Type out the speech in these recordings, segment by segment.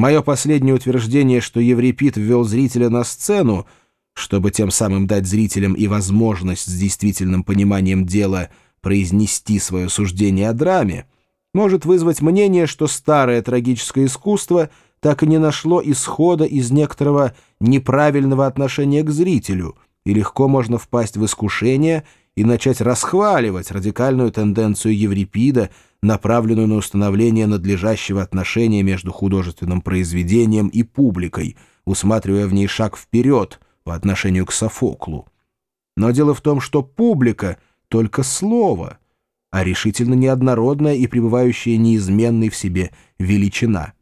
Мое последнее утверждение, что Еврипид ввел зрителя на сцену, чтобы тем самым дать зрителям и возможность с действительным пониманием дела произнести свое суждение о драме, может вызвать мнение, что старое трагическое искусство так и не нашло исхода из некоторого неправильного отношения к зрителю, и легко можно впасть в искушение и начать расхваливать радикальную тенденцию Еврипида, направленную на установление надлежащего отношения между художественным произведением и публикой, усматривая в ней шаг вперед по отношению к Софоклу. Но дело в том, что публика — только слово — а решительно неоднородная и пребывающая неизменной в себе величина.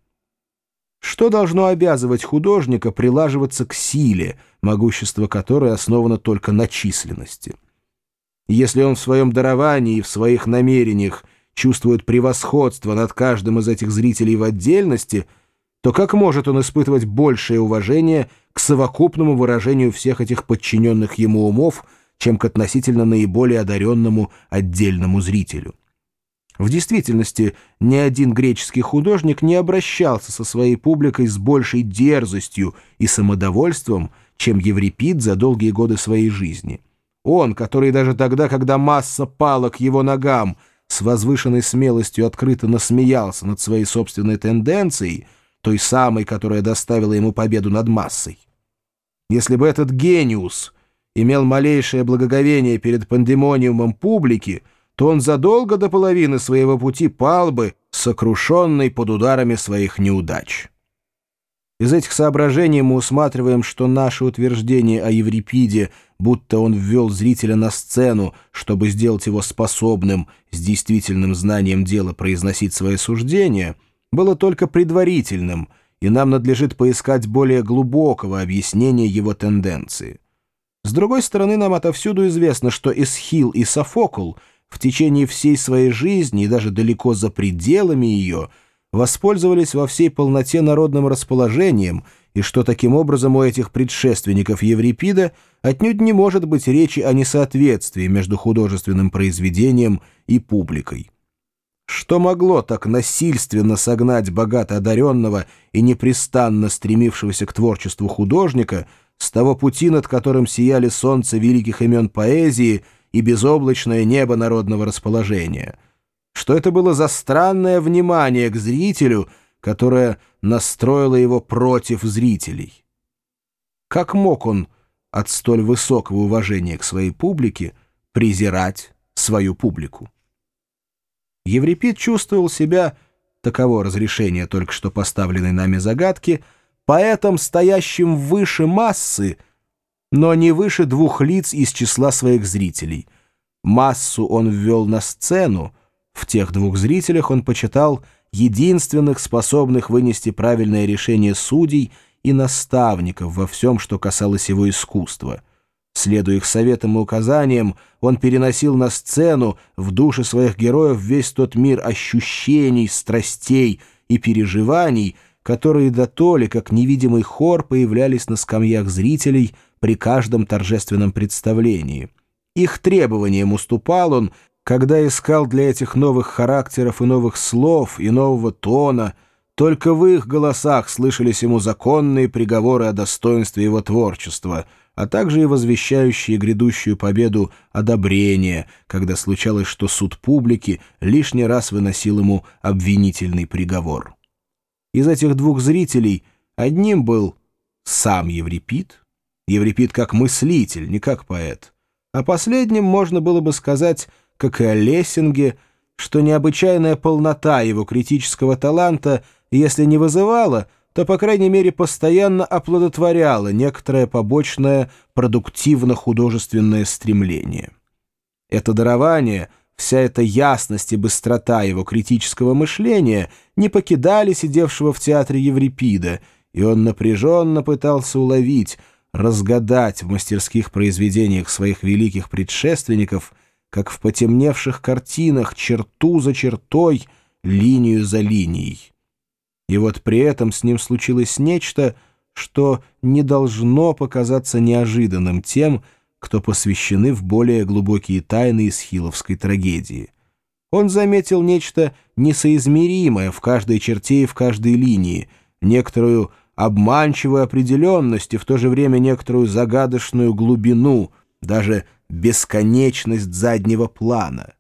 Что должно обязывать художника прилаживаться к силе, могущество которой основано только на численности? Если он в своем даровании и в своих намерениях чувствует превосходство над каждым из этих зрителей в отдельности, то как может он испытывать большее уважение к совокупному выражению всех этих подчиненных ему умов – чем к относительно наиболее одаренному отдельному зрителю. В действительности, ни один греческий художник не обращался со своей публикой с большей дерзостью и самодовольством, чем Еврипид за долгие годы своей жизни. Он, который даже тогда, когда масса пала к его ногам, с возвышенной смелостью открыто насмеялся над своей собственной тенденцией, той самой, которая доставила ему победу над массой. Если бы этот гениус — имел малейшее благоговение перед пандемониумом публики, то он задолго до половины своего пути пал бы, сокрушенный под ударами своих неудач. Из этих соображений мы усматриваем, что наше утверждение о Еврипиде, будто он ввел зрителя на сцену, чтобы сделать его способным с действительным знанием дела произносить свои суждения, было только предварительным, и нам надлежит поискать более глубокого объяснения его тенденции. С другой стороны, нам отовсюду известно, что Эсхил и Софокл в течение всей своей жизни и даже далеко за пределами ее воспользовались во всей полноте народным расположением, и что таким образом у этих предшественников Еврипида отнюдь не может быть речи о несоответствии между художественным произведением и публикой. Что могло так насильственно согнать богато одаренного и непрестанно стремившегося к творчеству художника – с того пути, над которым сияли солнце великих имен поэзии и безоблачное небо народного расположения. Что это было за странное внимание к зрителю, которое настроило его против зрителей? Как мог он от столь высокого уважения к своей публике презирать свою публику? Еврипид чувствовал себя, таково разрешение только что поставленной нами загадки — поэтом, стоящим выше массы, но не выше двух лиц из числа своих зрителей. Массу он ввел на сцену, в тех двух зрителях он почитал единственных способных вынести правильное решение судей и наставников во всем, что касалось его искусства. Следуя их советам и указаниям, он переносил на сцену в души своих героев весь тот мир ощущений, страстей и переживаний, которые до толи, как невидимый хор, появлялись на скамьях зрителей при каждом торжественном представлении. Их требованиям уступал он, когда искал для этих новых характеров и новых слов, и нового тона, только в их голосах слышались ему законные приговоры о достоинстве его творчества, а также и возвещающие грядущую победу одобрения, когда случалось, что суд публики лишний раз выносил ему обвинительный приговор. Из этих двух зрителей одним был сам Еврипид, Еврипид как мыслитель, не как поэт, а последним можно было бы сказать, как и о Лессинге, что необычайная полнота его критического таланта, если не вызывала, то, по крайней мере, постоянно оплодотворяла некоторое побочное продуктивно-художественное стремление. Это дарование — Вся эта ясность и быстрота его критического мышления не покидали сидевшего в театре Еврипида, и он напряженно пытался уловить, разгадать в мастерских произведениях своих великих предшественников, как в потемневших картинах, черту за чертой, линию за линией. И вот при этом с ним случилось нечто, что не должно показаться неожиданным тем, кто посвящены в более глубокие тайны исхиловской трагедии. Он заметил нечто несоизмеримое в каждой черте и в каждой линии, некоторую обманчивую определенность и в то же время некоторую загадочную глубину, даже бесконечность заднего плана.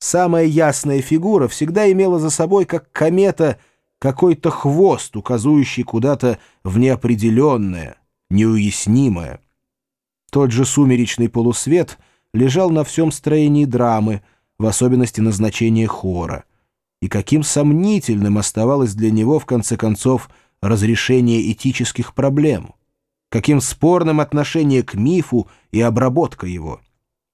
Самая ясная фигура всегда имела за собой, как комета, какой-то хвост, указывающий куда-то в неопределенное, неуяснимое. Тот же сумеречный полусвет лежал на всем строении драмы, в особенности на значении хора. И каким сомнительным оставалось для него, в конце концов, разрешение этических проблем, каким спорным отношение к мифу и обработка его,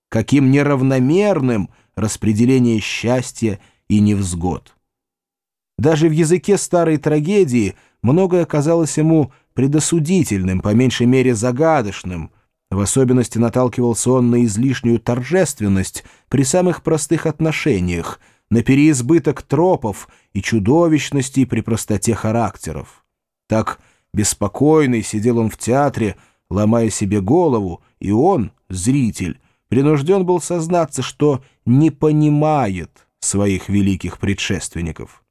каким неравномерным распределение счастья и невзгод. Даже в языке старой трагедии многое казалось ему предосудительным, по меньшей мере загадочным, в особенности наталкивался он на излишнюю торжественность при самых простых отношениях, на переизбыток тропов и чудовищностей при простоте характеров. Так беспокойный сидел он в театре, ломая себе голову, и он, зритель, принужден был сознаться, что не понимает своих великих предшественников.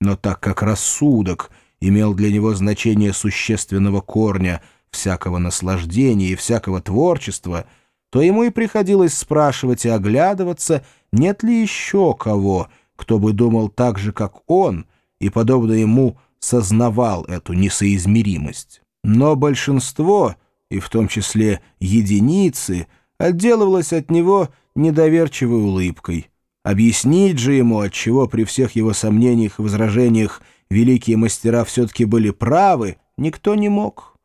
Но так как рассудок имел для него значение существенного корня всякого наслаждения и всякого творчества, то ему и приходилось спрашивать и оглядываться, нет ли еще кого, кто бы думал так же, как он, и, подобно ему, сознавал эту несоизмеримость. Но большинство, и в том числе единицы, отделывалось от него недоверчивой улыбкой. Объяснить же ему, отчего при всех его сомнениях и возражениях великие мастера все-таки были правы, никто не мог.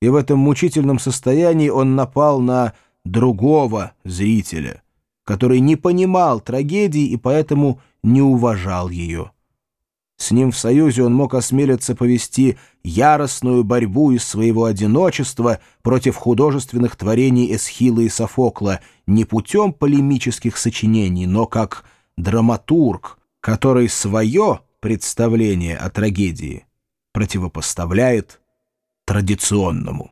И в этом мучительном состоянии он напал на другого зрителя, который не понимал трагедии и поэтому не уважал ее. С ним в союзе он мог осмелиться повести яростную борьбу из своего одиночества против художественных творений Эсхила и Софокла не путем полемических сочинений, но как драматург, который свое представление о трагедии противопоставляет традиционному.